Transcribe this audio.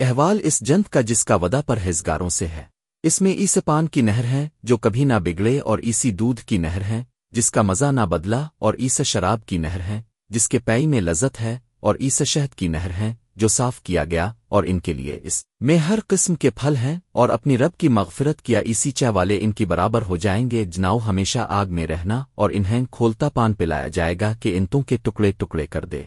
احوال اس جنت کا جس کا ودا پر ہزگاروں سے ہے۔ اس میں ایسے پان کی نہر ہے جو کبھی نہ بگڑے اور ایسی دودھ کی نہر ہے، جس کا مزہ نہ بدلا اور ایس شراب کی نہر ہے، جس کے پیئی میں لذت ہے اور ایسے شہد کی نہر ہے جو صاف کیا گیا اور ان کے لیے اس میں ہر قسم کے پھل ہیں اور اپنی رب کی مغفرت کیا اسی چہ والے ان کی برابر ہو جائیں گے۔ جناؤ ہمیشہ آگ میں رہنا اور انہیں کھولتا پان پلایا جائے گا کہ انتوں کے ٹکڑے ٹکڑے کر دے۔